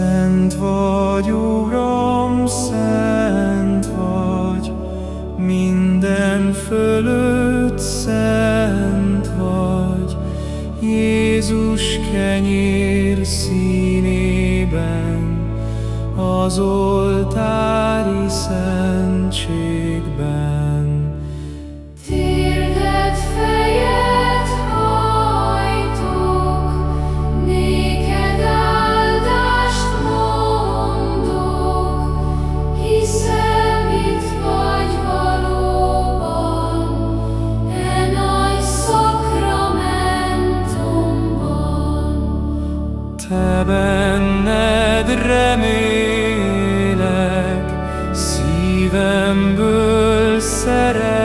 Szent vagy, Uram, szent vagy, minden fölött szent vagy, Jézus kenyér színében, az oltári szentségben. Te benned remélek, szívemből szeret.